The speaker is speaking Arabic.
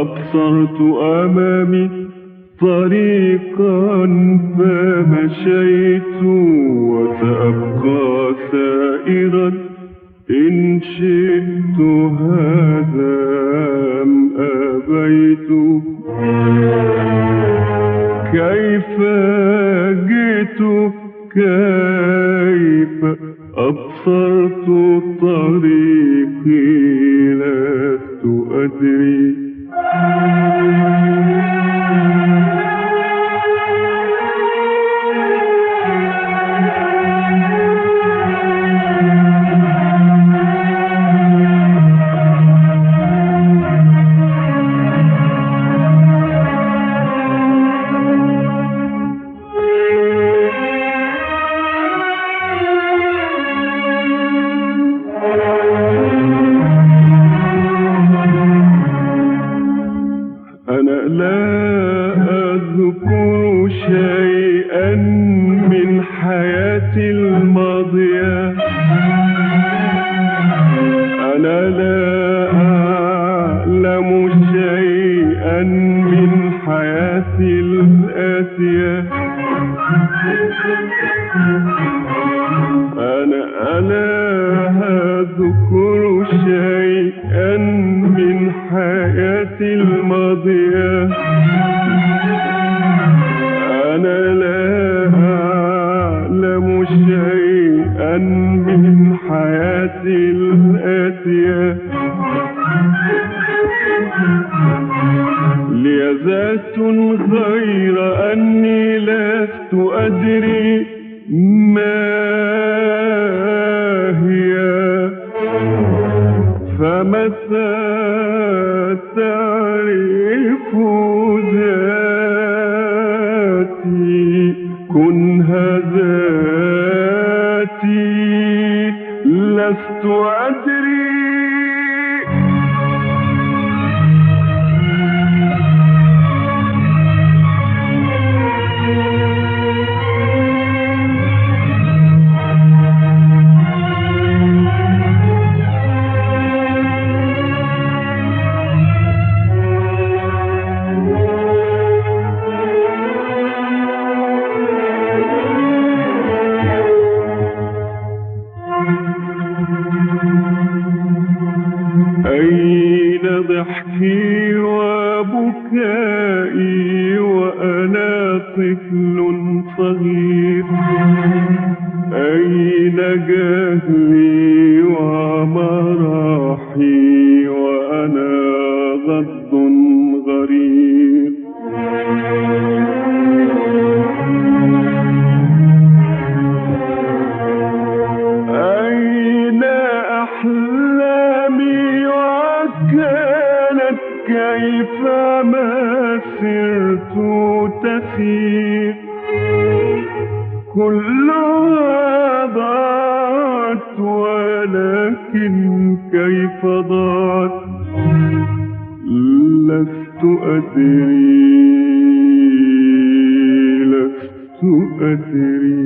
أبصرت أمامي طريقا فمشيت وسأبقى سائرا إن شئت هذا أم أبيت كيف جئت كيف أبصرت طريقي لست أدري حياتي الماضية. أنا لا أعلم شيئا من حياتي الآتية. أنا ألا لي ذات غير أني لست أدري ما هي. فمتى تعرف ذاتي كنها ذاتي. لست أدري وبكائي وكانت كيفما سرت تسير. كلها ضاعت ولكن كيف ضاعت لست أدري لست أدري.